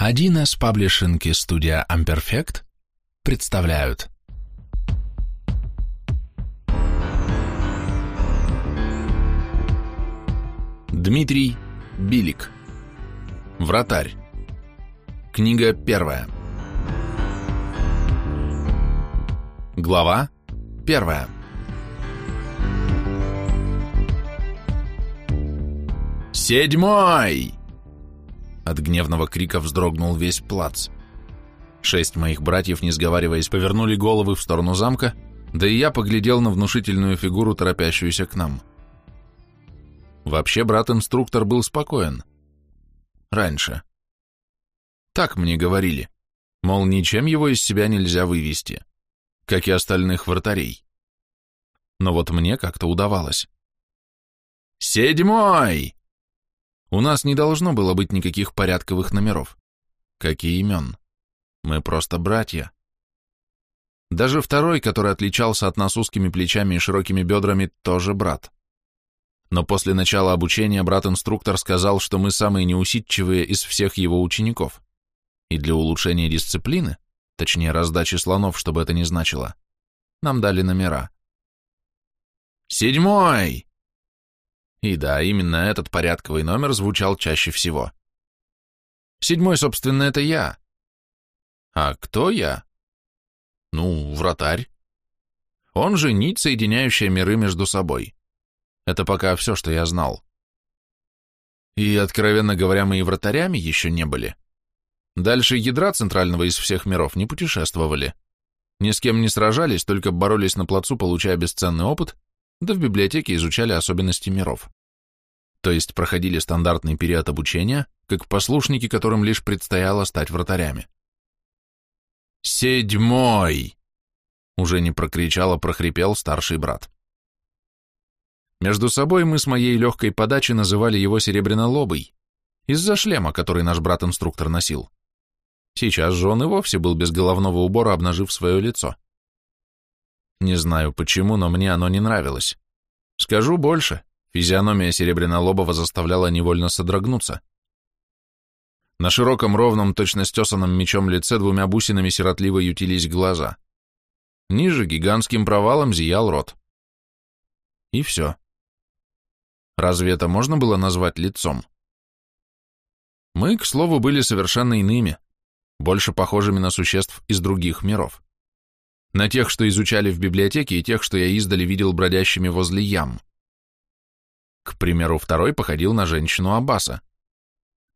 1С Паблишинг и студия Amperfect представляют. Дмитрий Билик. Вратарь. Книга первая. Глава первая. «Седьмой!» От гневного крика вздрогнул весь плац. Шесть моих братьев, не сговариваясь, повернули головы в сторону замка, да и я поглядел на внушительную фигуру, торопящуюся к нам. Вообще брат-инструктор был спокоен. Раньше. Так мне говорили. Мол, ничем его из себя нельзя вывести, как и остальных вратарей. Но вот мне как-то удавалось. «Седьмой!» У нас не должно было быть никаких порядковых номеров. Как и имен. Мы просто братья. Даже второй, который отличался от нас узкими плечами и широкими бедрами, тоже брат. Но после начала обучения брат-инструктор сказал, что мы самые неусидчивые из всех его учеников. И для улучшения дисциплины, точнее раздачи слонов, чтобы это не значило, нам дали номера. «Седьмой!» И да, именно этот порядковый номер звучал чаще всего. Седьмой, собственно, это я. А кто я? Ну, вратарь. Он же нить, соединяющая миры между собой. Это пока все, что я знал. И, откровенно говоря, мы и вратарями еще не были. Дальше ядра центрального из всех миров не путешествовали. Ни с кем не сражались, только боролись на плацу, получая бесценный опыт да в библиотеке изучали особенности миров. То есть проходили стандартный период обучения, как послушники, которым лишь предстояло стать вратарями. «Седьмой!» Уже не прокричал, а прохрипел старший брат. Между собой мы с моей легкой подачи называли его серебрянолобый, из-за шлема, который наш брат-инструктор носил. Сейчас же он и вовсе был без головного убора, обнажив свое лицо. Не знаю почему, но мне оно не нравилось. Скажу больше, физиономия Серебрянолобова заставляла невольно содрогнуться. На широком, ровном, точно стесанном мечом лице двумя бусинами сиротливо ютились глаза. Ниже гигантским провалом зиял рот. И все. Разве это можно было назвать лицом? Мы, к слову, были совершенно иными, больше похожими на существ из других миров на тех, что изучали в библиотеке, и тех, что я издали видел бродящими возле ям. К примеру, второй походил на женщину Аббаса.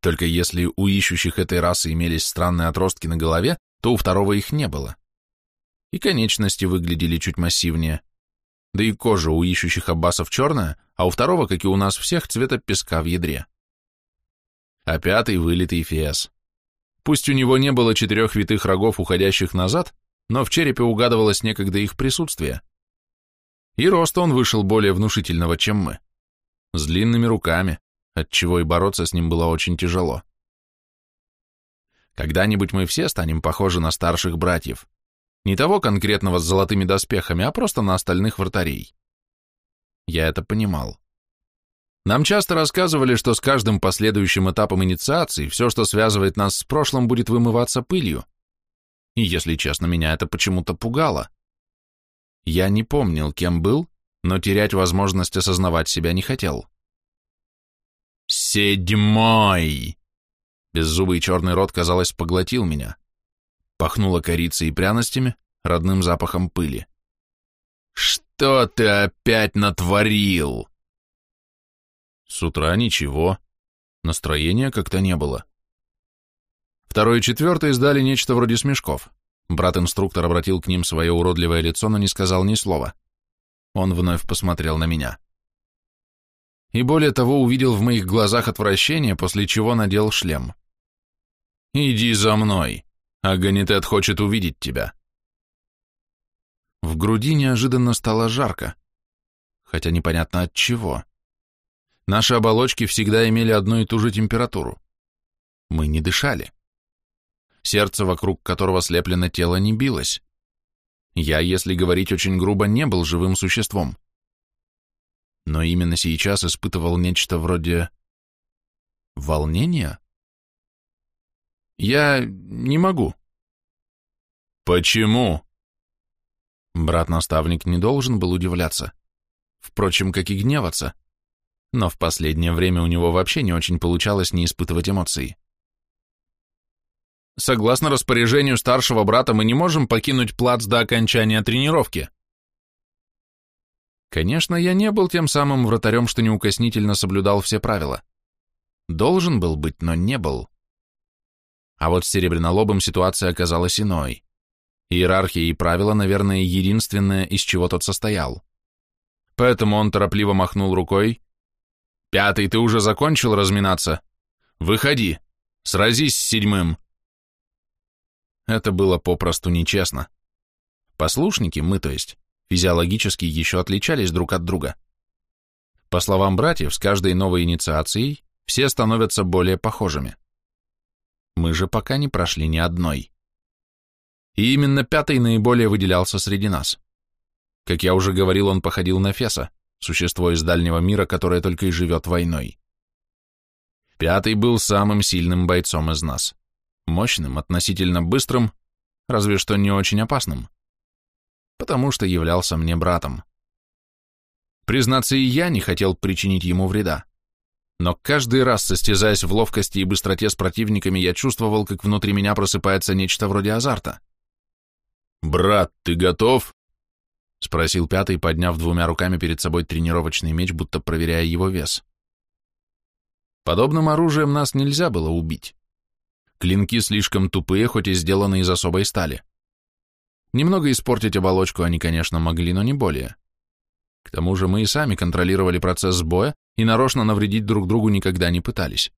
Только если у ищущих этой расы имелись странные отростки на голове, то у второго их не было. И конечности выглядели чуть массивнее. Да и кожа у ищущих Аббасов черная, а у второго, как и у нас всех, цвета песка в ядре. А пятый — вылитый фес. Пусть у него не было четырех витых рогов, уходящих назад, но в черепе угадывалось некогда их присутствие. И рост он вышел более внушительного, чем мы. С длинными руками, отчего и бороться с ним было очень тяжело. Когда-нибудь мы все станем похожи на старших братьев. Не того конкретного с золотыми доспехами, а просто на остальных вратарей. Я это понимал. Нам часто рассказывали, что с каждым последующим этапом инициации все, что связывает нас с прошлым, будет вымываться пылью и, если честно, меня это почему-то пугало. Я не помнил, кем был, но терять возможность осознавать себя не хотел. «Седьмой!» Беззубый черный рот, казалось, поглотил меня. Пахнуло корицей и пряностями, родным запахом пыли. «Что ты опять натворил?» С утра ничего. Настроения как-то не было. Второй и четвертый издали нечто вроде смешков. Брат-инструктор обратил к ним свое уродливое лицо, но не сказал ни слова. Он вновь посмотрел на меня. И более того, увидел в моих глазах отвращение, после чего надел шлем. «Иди за мной. Аганитет хочет увидеть тебя». В груди неожиданно стало жарко, хотя непонятно от чего. Наши оболочки всегда имели одну и ту же температуру. Мы не дышали сердце, вокруг которого слеплено тело, не билось. Я, если говорить очень грубо, не был живым существом. Но именно сейчас испытывал нечто вроде... волнения? Я не могу. Почему? Брат-наставник не должен был удивляться. Впрочем, как и гневаться. Но в последнее время у него вообще не очень получалось не испытывать эмоций. Согласно распоряжению старшего брата, мы не можем покинуть плац до окончания тренировки. Конечно, я не был тем самым вратарем, что неукоснительно соблюдал все правила. Должен был быть, но не был. А вот с Серебрянолобым ситуация оказалась иной. Иерархия и правила, наверное, единственное, из чего тот состоял. Поэтому он торопливо махнул рукой. «Пятый, ты уже закончил разминаться? Выходи, сразись с седьмым!» Это было попросту нечестно. Послушники, мы то есть, физиологически еще отличались друг от друга. По словам братьев, с каждой новой инициацией все становятся более похожими. Мы же пока не прошли ни одной. И именно пятый наиболее выделялся среди нас. Как я уже говорил, он походил на Феса, существо из дальнего мира, которое только и живет войной. Пятый был самым сильным бойцом из нас. Мощным, относительно быстрым, разве что не очень опасным. Потому что являлся мне братом. Признаться, и я не хотел причинить ему вреда. Но каждый раз, состязаясь в ловкости и быстроте с противниками, я чувствовал, как внутри меня просыпается нечто вроде азарта. «Брат, ты готов?» — спросил пятый, подняв двумя руками перед собой тренировочный меч, будто проверяя его вес. Подобным оружием нас нельзя было убить. Клинки слишком тупые, хоть и сделаны из особой стали. Немного испортить оболочку они, конечно, могли, но не более. К тому же мы и сами контролировали процесс боя и нарочно навредить друг другу никогда не пытались.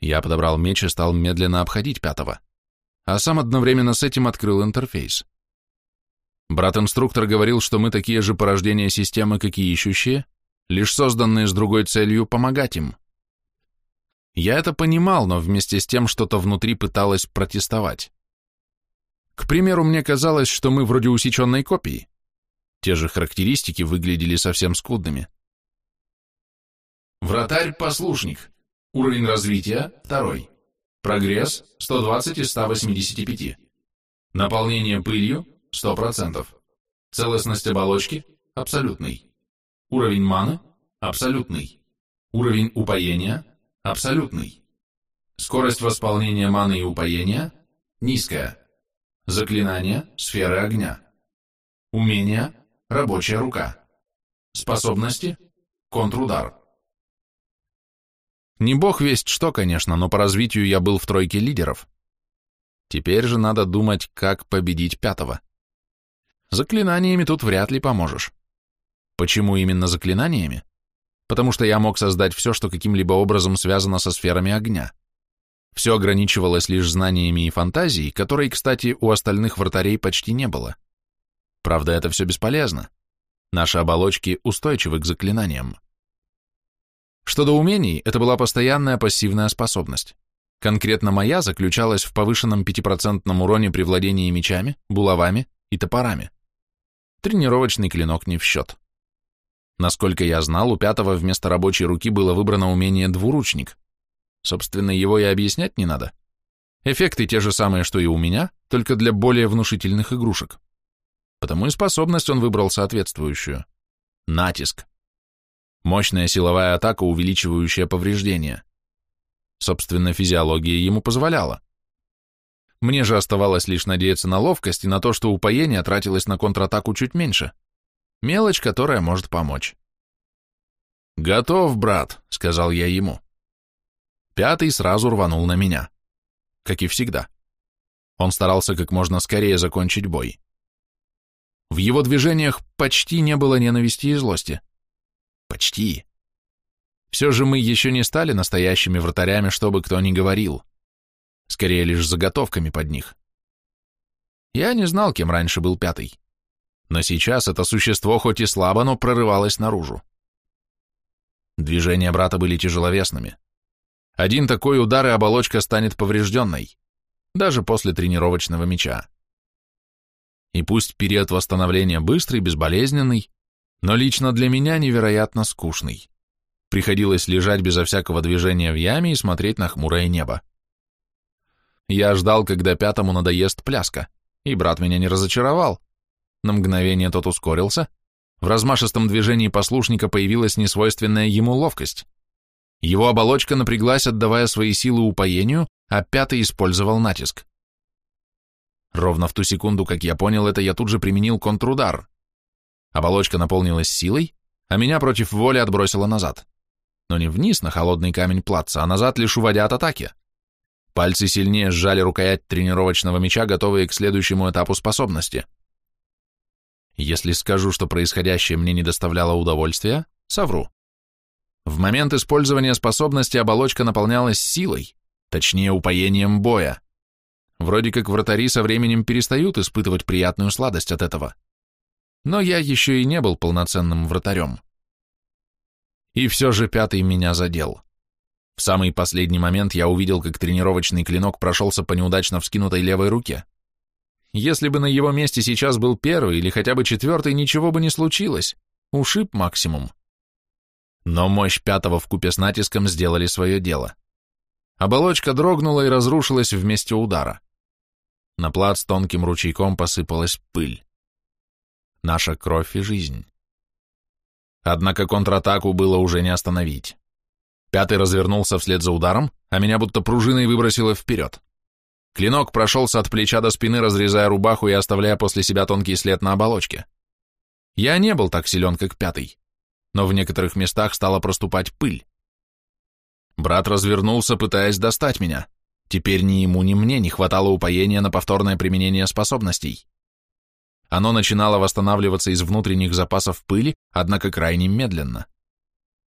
Я подобрал меч и стал медленно обходить пятого, а сам одновременно с этим открыл интерфейс. Брат-инструктор говорил, что мы такие же порождения системы, как и ищущие, лишь созданные с другой целью помогать им. Я это понимал, но вместе с тем что-то внутри пыталось протестовать. К примеру, мне казалось, что мы вроде усеченной копии. Те же характеристики выглядели совсем скудными. Вратарь-послушник. Уровень развития – второй. Прогресс – 120 из 185. Наполнение пылью – 100%. Целостность оболочки – абсолютный. Уровень маны – абсолютный. Уровень упоения – абсолютный. Скорость восполнения маны и упоения – низкая. Заклинание – сферы огня. Умения – рабочая рука. Способности – контрудар. Не бог весть что, конечно, но по развитию я был в тройке лидеров. Теперь же надо думать, как победить пятого. Заклинаниями тут вряд ли поможешь. Почему именно заклинаниями? Потому что я мог создать все, что каким-либо образом связано со сферами огня. Все ограничивалось лишь знаниями и фантазией, которой, кстати, у остальных вратарей почти не было. Правда, это все бесполезно. Наши оболочки устойчивы к заклинаниям. Что до умений, это была постоянная пассивная способность. Конкретно моя заключалась в повышенном 5% уроне при владении мечами, булавами и топорами. Тренировочный клинок не в счет. Насколько я знал, у пятого вместо рабочей руки было выбрано умение двуручник. Собственно, его и объяснять не надо. Эффекты те же самые, что и у меня, только для более внушительных игрушек. Потому и способность он выбрал соответствующую. Натиск. Мощная силовая атака, увеличивающая повреждения. Собственно, физиология ему позволяла. Мне же оставалось лишь надеяться на ловкость и на то, что упоение тратилось на контратаку чуть меньше. Мелочь, которая может помочь. «Готов, брат», — сказал я ему. Пятый сразу рванул на меня. Как и всегда. Он старался как можно скорее закончить бой. В его движениях почти не было ненависти и злости. Почти. Все же мы еще не стали настоящими вратарями, чтобы кто ни говорил. Скорее лишь заготовками под них. Я не знал, кем раньше был пятый. Но сейчас это существо хоть и слабо, но прорывалось наружу. Движения брата были тяжеловесными. Один такой удар, и оболочка станет поврежденной, даже после тренировочного меча. И пусть период восстановления быстрый, безболезненный, но лично для меня невероятно скучный. Приходилось лежать безо всякого движения в яме и смотреть на хмурое небо. Я ждал, когда пятому надоест пляска, и брат меня не разочаровал. На мгновение тот ускорился. В размашистом движении послушника появилась несвойственная ему ловкость. Его оболочка напряглась, отдавая свои силы упоению, а пятый использовал натиск. Ровно в ту секунду, как я понял это, я тут же применил контрудар. Оболочка наполнилась силой, а меня против воли отбросила назад. Но не вниз на холодный камень плаца, а назад лишь уводя от атаки. Пальцы сильнее сжали рукоять тренировочного меча, готовые к следующему этапу способности. Если скажу, что происходящее мне не доставляло удовольствия, совру. В момент использования способности оболочка наполнялась силой, точнее упоением боя. Вроде как вратари со временем перестают испытывать приятную сладость от этого. Но я еще и не был полноценным вратарем. И все же пятый меня задел. В самый последний момент я увидел, как тренировочный клинок прошелся по неудачно вскинутой левой руке. Если бы на его месте сейчас был первый или хотя бы четвертый, ничего бы не случилось. Ушиб максимум. Но мощь пятого в купе с натиском сделали свое дело. Оболочка дрогнула и разрушилась вместе удара. На плац тонким ручейком посыпалась пыль. Наша кровь и жизнь. Однако контратаку было уже не остановить. Пятый развернулся вслед за ударом, а меня будто пружиной выбросило вперед. Клинок прошелся от плеча до спины, разрезая рубаху и оставляя после себя тонкий след на оболочке. Я не был так силен, как пятый, но в некоторых местах стала проступать пыль. Брат развернулся, пытаясь достать меня. Теперь ни ему, ни мне не хватало упоения на повторное применение способностей. Оно начинало восстанавливаться из внутренних запасов пыли, однако крайне медленно.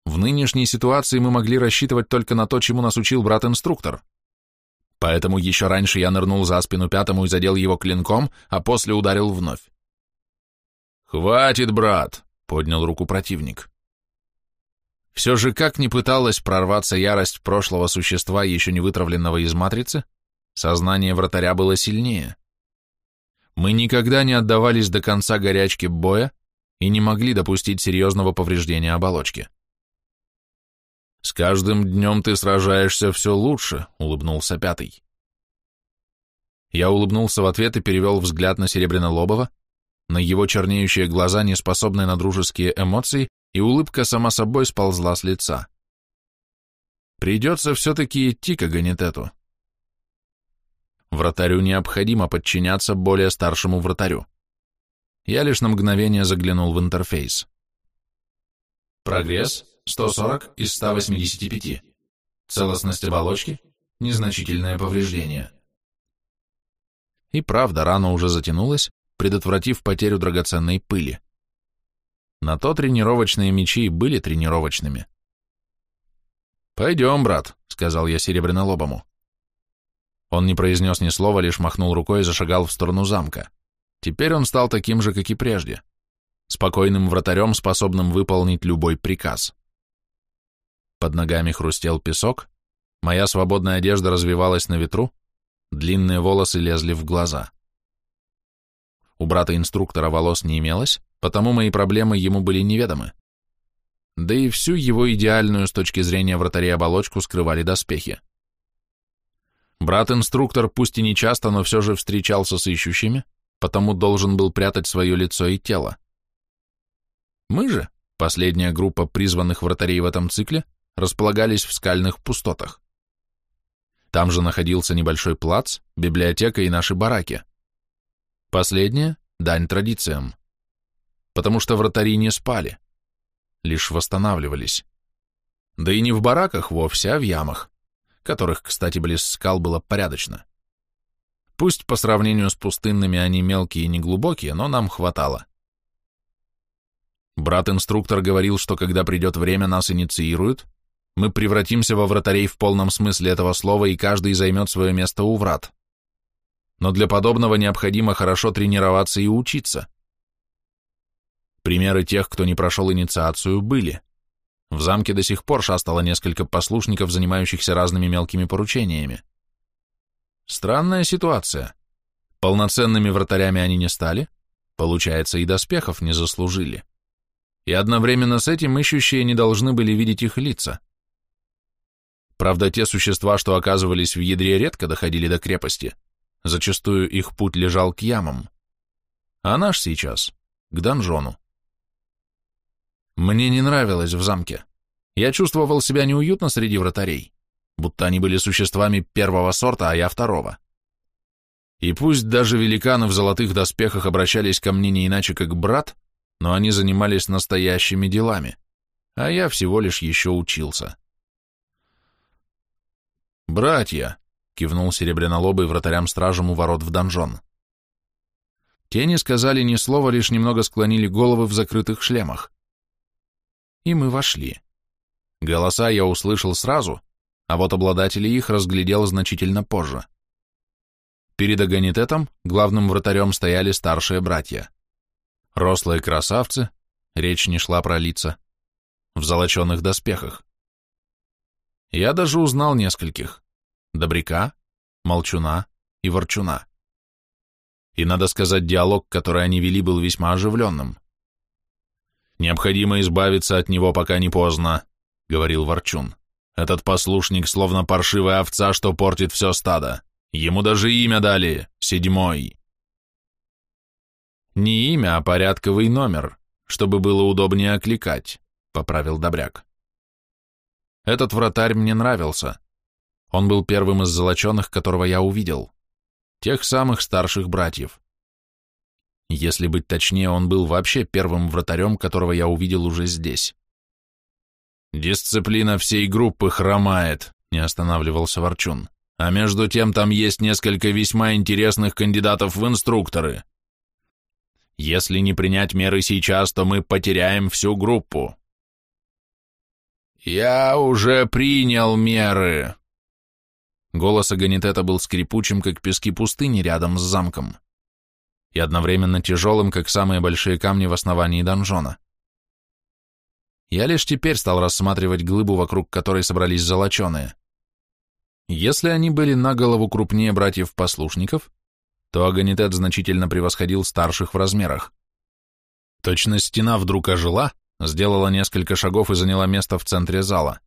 В нынешней ситуации мы могли рассчитывать только на то, чему нас учил брат-инструктор. Поэтому еще раньше я нырнул за спину пятому и задел его клинком, а после ударил вновь. «Хватит, брат!» — поднял руку противник. Все же, как ни пыталась прорваться ярость прошлого существа, еще не вытравленного из матрицы, сознание вратаря было сильнее. Мы никогда не отдавались до конца горячке боя и не могли допустить серьезного повреждения оболочки. «С каждым днем ты сражаешься все лучше», — улыбнулся пятый. Я улыбнулся в ответ и перевел взгляд на Серебряно-Лобова, на его чернеющие глаза, не способные на дружеские эмоции, и улыбка сама собой сползла с лица. Придется все-таки идти к Аганитету. Вратарю необходимо подчиняться более старшему вратарю. Я лишь на мгновение заглянул в интерфейс. Прогресс 140 из 185. Целостность оболочки, незначительное повреждение. И правда, рана уже затянулась, предотвратив потерю драгоценной пыли. На то тренировочные мечи были тренировочными. «Пойдем, брат», — сказал я серебрянолобому. Он не произнес ни слова, лишь махнул рукой и зашагал в сторону замка. Теперь он стал таким же, как и прежде. Спокойным вратарем, способным выполнить любой приказ. Под ногами хрустел песок, моя свободная одежда развивалась на ветру, длинные волосы лезли в глаза. У брата-инструктора волос не имелось, потому мои проблемы ему были неведомы. Да и всю его идеальную с точки зрения вратарей оболочку скрывали доспехи. Брат-инструктор пусть и не часто, но все же встречался с ищущими, потому должен был прятать свое лицо и тело. Мы же, последняя группа призванных вратарей в этом цикле, располагались в скальных пустотах. Там же находился небольшой плац, библиотека и наши бараки. Последнее – дань традициям. Потому что вратари не спали, лишь восстанавливались. Да и не в бараках вовсе, а в ямах, которых, кстати, близ скал было порядочно. Пусть по сравнению с пустынными они мелкие и неглубокие, но нам хватало. Брат-инструктор говорил, что когда придет время, нас инициируют, мы превратимся во вратарей в полном смысле этого слова, и каждый займет свое место у врат. Но для подобного необходимо хорошо тренироваться и учиться. Примеры тех, кто не прошел инициацию, были. В замке до сих пор шастало несколько послушников, занимающихся разными мелкими поручениями. Странная ситуация. Полноценными вратарями они не стали, получается, и доспехов не заслужили. И одновременно с этим ищущие не должны были видеть их лица. Правда, те существа, что оказывались в ядре, редко доходили до крепости. Зачастую их путь лежал к ямам. А наш сейчас — к донжону. Мне не нравилось в замке. Я чувствовал себя неуютно среди вратарей, будто они были существами первого сорта, а я второго. И пусть даже великаны в золотых доспехах обращались ко мне не иначе, как брат, но они занимались настоящими делами, а я всего лишь еще учился. «Братья!» — кивнул серебрянолобый вратарям-стражам у ворот в донжон. Те не сказали ни слова, лишь немного склонили головы в закрытых шлемах. И мы вошли. Голоса я услышал сразу, а вот обладателей их разглядел значительно позже. Перед агонитетом главным вратарем стояли старшие братья. Рослые красавцы, речь не шла про лица, в золоченных доспехах. Я даже узнал нескольких — Добряка, Молчуна и Ворчуна. И, надо сказать, диалог, который они вели, был весьма оживленным. «Необходимо избавиться от него, пока не поздно», — говорил Ворчун. «Этот послушник словно паршивая овца, что портит все стадо. Ему даже имя дали — Седьмой». «Не имя, а порядковый номер, чтобы было удобнее окликать», — поправил Добряк. Этот вратарь мне нравился. Он был первым из золоченых, которого я увидел. Тех самых старших братьев. Если быть точнее, он был вообще первым вратарем, которого я увидел уже здесь. «Дисциплина всей группы хромает», — не останавливался Ворчун. «А между тем там есть несколько весьма интересных кандидатов в инструкторы. Если не принять меры сейчас, то мы потеряем всю группу». «Я уже принял меры!» Голос Аганитета был скрипучим, как пески пустыни рядом с замком, и одновременно тяжелым, как самые большие камни в основании донжона. Я лишь теперь стал рассматривать глыбу, вокруг которой собрались золоченые. Если они были на голову крупнее братьев-послушников, то Аганитет значительно превосходил старших в размерах. Точно стена вдруг ожила, сделала несколько шагов и заняла место в центре зала.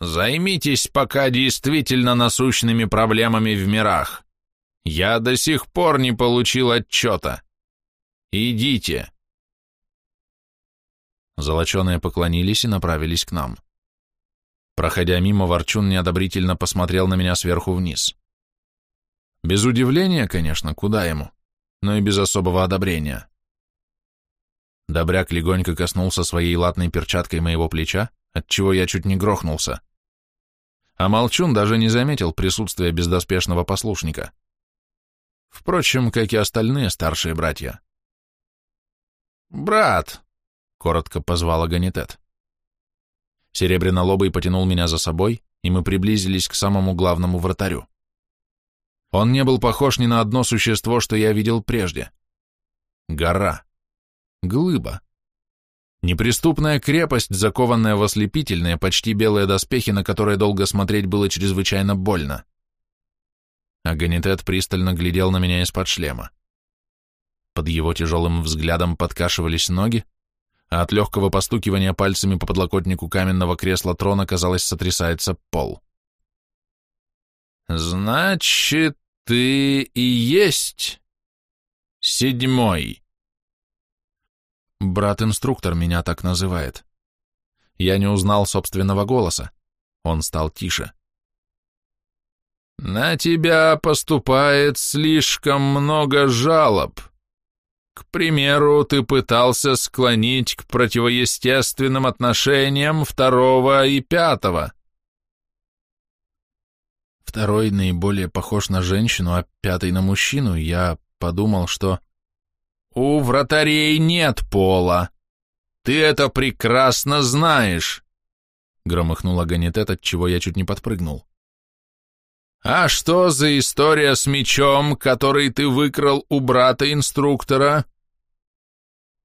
«Займитесь пока действительно насущными проблемами в мирах. Я до сих пор не получил отчета. Идите». Золоченые поклонились и направились к нам. Проходя мимо, Ворчун неодобрительно посмотрел на меня сверху вниз. Без удивления, конечно, куда ему, но и без особого одобрения. Добряк легонько коснулся своей латной перчаткой моего плеча, отчего я чуть не грохнулся. А Молчун даже не заметил присутствия бездоспешного послушника. Впрочем, как и остальные старшие братья. «Брат!» — коротко позвал Аганитет. Серебрянолобый потянул меня за собой, и мы приблизились к самому главному вратарю. Он не был похож ни на одно существо, что я видел прежде. Гора. Глыба. Неприступная крепость, закованная в ослепительные, почти белые доспехи, на которые долго смотреть было чрезвычайно больно. Аганитет пристально глядел на меня из-под шлема. Под его тяжелым взглядом подкашивались ноги, а от легкого постукивания пальцами по подлокотнику каменного кресла трона, казалось, сотрясается пол. «Значит, ты и есть седьмой?» Брат-инструктор меня так называет. Я не узнал собственного голоса. Он стал тише. «На тебя поступает слишком много жалоб. К примеру, ты пытался склонить к противоестественным отношениям второго и пятого». Второй наиболее похож на женщину, а пятый на мужчину. Я подумал, что... У вратарей нет пола. Ты это прекрасно знаешь. Громыхнул Аганитет, от чего я чуть не подпрыгнул. А что за история с мечом, который ты выкрал у брата-инструктора?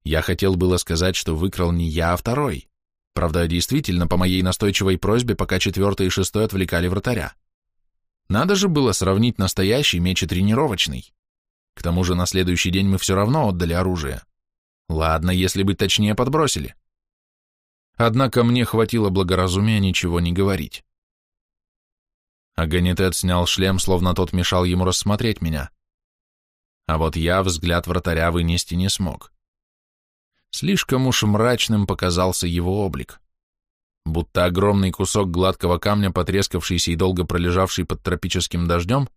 Я хотел было сказать, что выкрал не я, а второй. Правда, действительно, по моей настойчивой просьбе, пока четвертый и шестой отвлекали вратаря. Надо же было сравнить настоящий меч и тренировочный. К тому же на следующий день мы все равно отдали оружие. Ладно, если бы точнее подбросили. Однако мне хватило благоразумия ничего не говорить. Аганитет снял шлем, словно тот мешал ему рассмотреть меня. А вот я взгляд вратаря вынести не смог. Слишком уж мрачным показался его облик. Будто огромный кусок гладкого камня, потрескавшийся и долго пролежавший под тропическим дождем,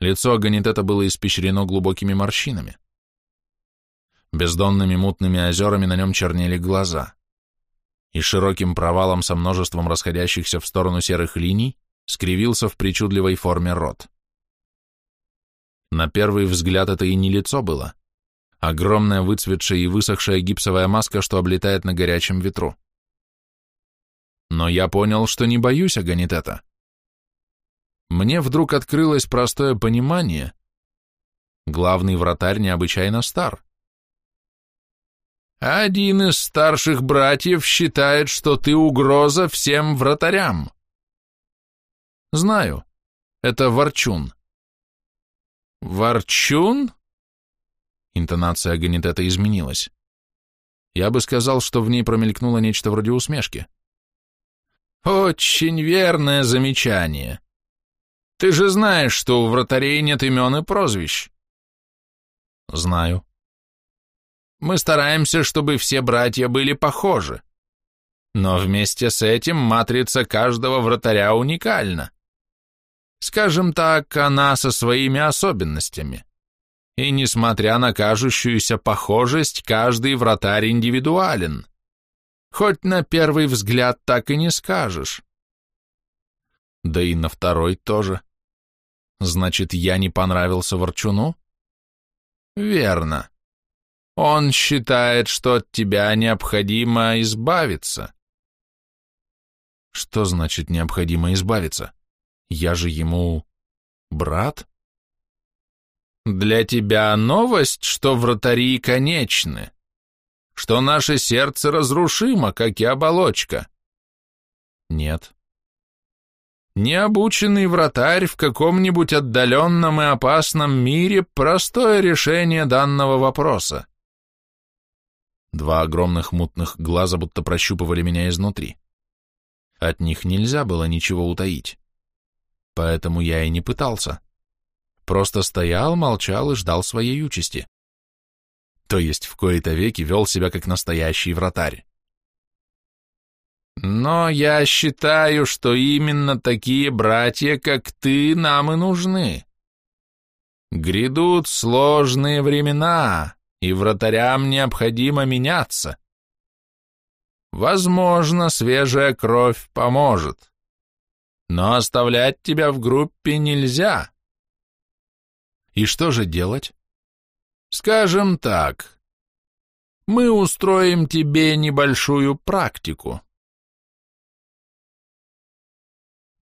лицо Аганитета было испещрено глубокими морщинами. Бездонными мутными озерами на нем чернели глаза. И широким провалом со множеством расходящихся в сторону серых линий скривился в причудливой форме рот. На первый взгляд это и не лицо было. Огромная выцветшая и высохшая гипсовая маска, что облетает на горячем ветру. Но я понял, что не боюсь Аганитета. Мне вдруг открылось простое понимание. Главный вратарь необычайно стар. Один из старших братьев считает, что ты угроза всем вратарям. Знаю. Это Ворчун. Ворчун? Интонация Ганитета изменилась. Я бы сказал, что в ней промелькнуло нечто вроде усмешки. Очень верное замечание. Ты же знаешь, что у вратарей нет имен и прозвищ. Знаю. Мы стараемся, чтобы все братья были похожи. Но вместе с этим матрица каждого вратаря уникальна. Скажем так, она со своими особенностями. И несмотря на кажущуюся похожесть, каждый вратарь индивидуален. Хоть на первый взгляд так и не скажешь. Да и на второй тоже. Значит, я не понравился Ворчуну? Верно. Он считает, что от тебя необходимо избавиться. Что значит необходимо избавиться? Я же ему брат? Для тебя новость, что вратари конечны, что наше сердце разрушимо, как и оболочка. Нет. Необученный вратарь в каком-нибудь отдаленном и опасном мире – простое решение данного вопроса. Два огромных мутных глаза будто прощупывали меня изнутри. От них нельзя было ничего утаить поэтому я и не пытался. Просто стоял, молчал и ждал своей участи. То есть в кои-то веки вел себя как настоящий вратарь. Но я считаю, что именно такие братья, как ты, нам и нужны. Грядут сложные времена, и вратарям необходимо меняться. Возможно, свежая кровь поможет но оставлять тебя в группе нельзя. И что же делать? Скажем так, мы устроим тебе небольшую практику.